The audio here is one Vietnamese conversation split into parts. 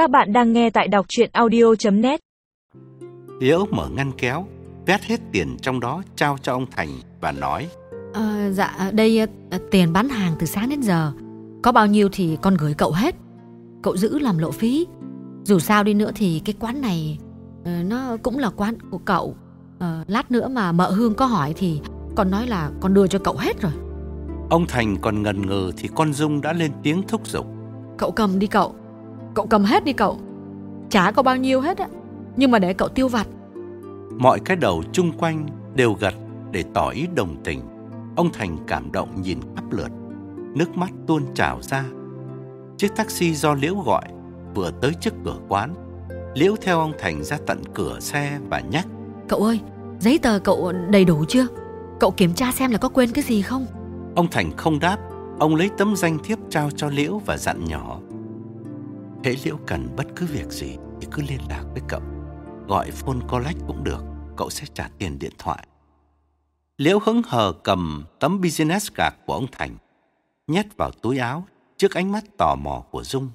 Các bạn đang nghe tại đọc chuyện audio.net Liễu mở ngăn kéo, vét hết tiền trong đó trao cho ông Thành và nói. Ờ, dạ đây ờ, tiền bán hàng từ sáng đến giờ. Có bao nhiêu thì con gửi cậu hết. Cậu giữ làm lộ phí. Dù sao đi nữa thì cái quán này ờ, Nó cũng là quán của cậu. Ờ, Lát nữa mà mợ Hương có hỏi thì Con nói là con đưa cho cậu hết rồi. Ông Thành còn ngần ngừ thì con Dung đã lên tiếng thúc giục. Cậu cầm đi cậu Cậu cầm hết đi cậu. Chả có bao nhiêu hết á. Nhưng mà để cậu tiêu vặt. Mọi cái đầu chung quanh đều gật để tỏ ý đồng tình. Ông Thành cảm động nhìn khắp lượt. Nước mắt tuôn trào ra. Chiếc taxi do Liễu gọi Vừa tới trước cửa quán. Liễu theo ông Thành ra tận cửa xe và nhắc. Cậu ơi Giấy tờ cậu đầy đủ chưa? Cậu kiểm tra xem là có quên cái gì không? Ông Thành không đáp. Ông lấy tấm danh thiếp trao cho Liễu và dặn nhỏ Hễ Liễu cần bất cứ việc gì Thì cứ liên lạc với cậu. Gọi phone collect cũng được, Cậu sẽ trả tiền điện thoại. Liễu hứng hờ cầm tấm business card của ông Thành, Nhét vào túi áo Trước ánh mắt tò mò của Dung.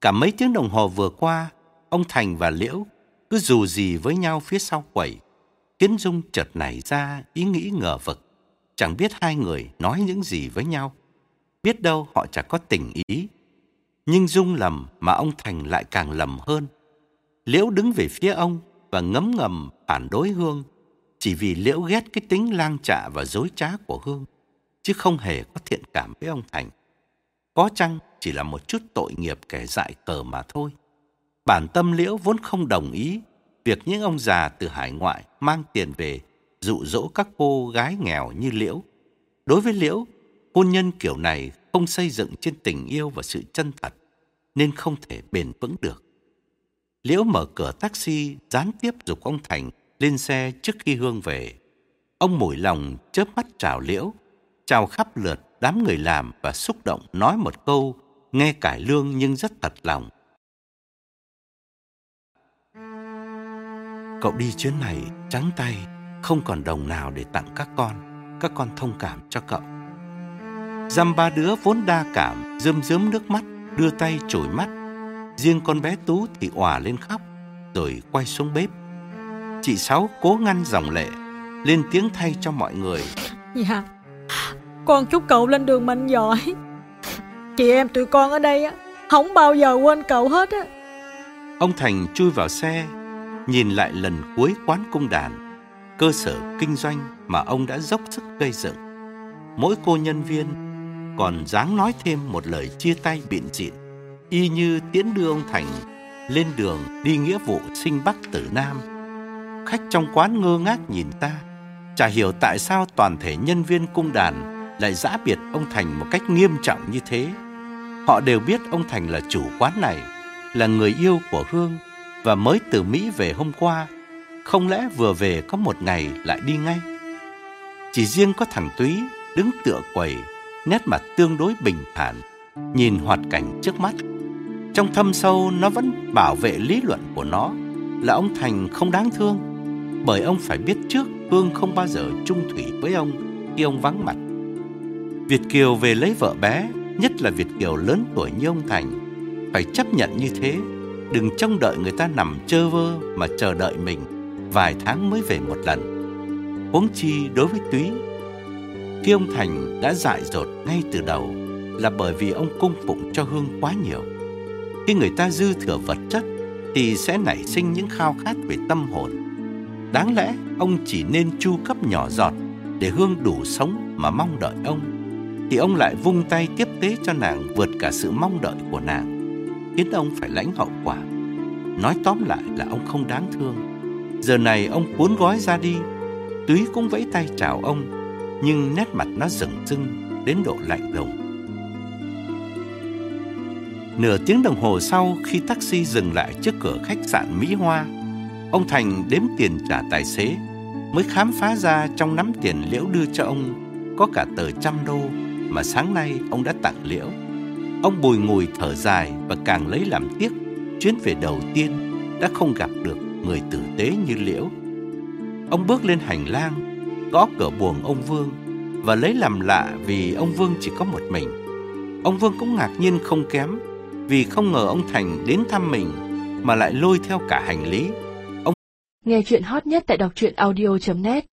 Cả mấy tiếng đồng hồ vừa qua, Ông Thành và Liễu Cứ dù gì với nhau phía sau quầy, Khiến Dung chợt nảy ra ý nghĩ ngờ vực. Chẳng biết hai người nói những gì với nhau, Biết đâu họ chả có tình ý. Nhưng Dung lầm mà ông Thành lại càng lầm hơn. Liễu đứng về phía ông Và ngấm ngầm phản đối Hương Chỉ vì Liễu ghét cái tính lang trạ và dối trá của Hương Chứ không hề có thiện cảm với ông Thành. Có chăng chỉ là một chút tội nghiệp kẻ dại cờ mà thôi. Bản tâm Liễu vốn không đồng ý Việc những ông già từ hải ngoại mang tiền về dụ dỗ các cô gái nghèo như Liễu. Đối với Liễu, hôn nhân kiểu này không xây dựng trên tình yêu và sự chân thật, nên không thể bền vững được. Liễu mở cửa taxi, gián tiếp dục ông Thành lên xe trước khi Hương về. Ông mủi lòng chớp mắt chào Liễu, chào khắp lượt đám người làm và xúc động nói một câu nghe cải lương nhưng rất thật lòng. Cậu đi chuyến này trắng tay không còn đồng nào để tặng các con Các con thông cảm cho cậu Dăm ba đứa vốn đa cảm Rơm rớm nước mắt Đưa tay chổi mắt. Riêng con bé Tú thì òa lên khóc Rồi quay xuống bếp. Chị Sáu cố ngăn dòng lệ Lên tiếng thay cho mọi người. Dạ Con chúc cậu lên đường mạnh giỏi. Chị em tụi con ở đây á Không bao giờ quên cậu hết á. Ông Thành chui vào xe Nhìn lại lần cuối quán cung đàn cơ sở kinh doanh mà ông đã dốc sức gây dựng. Mỗi cô nhân viên còn dáng nói thêm một lời chia tay biện diện, y như tiễn đưa ông Thành lên đường đi nghĩa vụ sinh Bắc tử Nam. Khách trong quán ngơ ngác nhìn ta, chả hiểu tại sao toàn thể nhân viên cung đàn lại giã biệt ông Thành một cách nghiêm trọng như thế. Họ đều biết ông Thành là chủ quán này, là người yêu của Hương và mới từ Mỹ về hôm qua không lẽ vừa về có một ngày lại đi ngay? Chỉ riêng có thằng Túy đứng tựa quầy, nét mặt tương đối bình thản, nhìn hoạt cảnh trước mắt. Trong thâm sâu nó vẫn bảo vệ lý luận của nó là ông Thành không đáng thương, bởi ông phải biết trước Hương không bao giờ chung thủy với ông khi ông vắng mặt. Việt Kiều về lấy vợ bé, nhất là Việt Kiều lớn tuổi như ông Thành, phải chấp nhận như thế, đừng trông đợi người ta nằm chơ vơ mà chờ đợi mình vài tháng mới về một lần. Huống chi đối với Túy, khi ông Thành đã dại dột ngay từ đầu là bởi vì ông cung phụng cho Hương quá nhiều. Khi người ta dư thừa vật chất thì sẽ nảy sinh những khao khát về tâm hồn. Đáng lẽ ông chỉ nên chu cấp nhỏ giọt để Hương đủ sống mà mong đợi ông. Thì ông lại vung tay tiếp tế cho nàng vượt cả sự mong đợi của nàng, khiến ông phải lãnh hậu quả. Nói tóm lại là ông không đáng thương Giờ này ông cuốn gói ra đi Túy cũng vẫy tay chào ông nhưng nét mặt nó rừng rưng Đến độ lạnh lùng Nửa tiếng đồng hồ sau Khi taxi dừng lại trước cửa khách sạn Mỹ Hoa Ông Thành đếm tiền trả tài xế Mới khám phá ra trong nắm tiền Liễu đưa cho ông Có cả tờ trăm đô Mà sáng nay ông đã tặng Liễu Ông bùi ngùi thở dài Và càng lấy làm tiếc Chuyến về đầu tiên Đã không gặp được người tử tế như Liễu. Ông bước lên hành lang, gõ cửa buồng ông Vương và lấy làm lạ vì ông Vương chỉ có một mình. Ông Vương cũng ngạc nhiên không kém vì không ngờ ông Thành đến thăm mình mà lại lôi theo cả hành lý. Ông Nghe chuyện hot nhất tại đọc truyện audio net